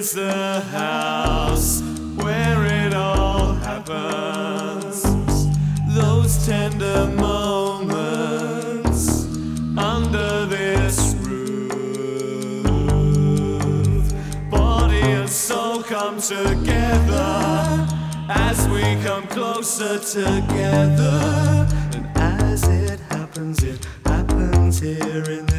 is the house where it all happens. Those tender moments under this roof. Body and soul come together as we come closer together. And as it happens, it happens here in.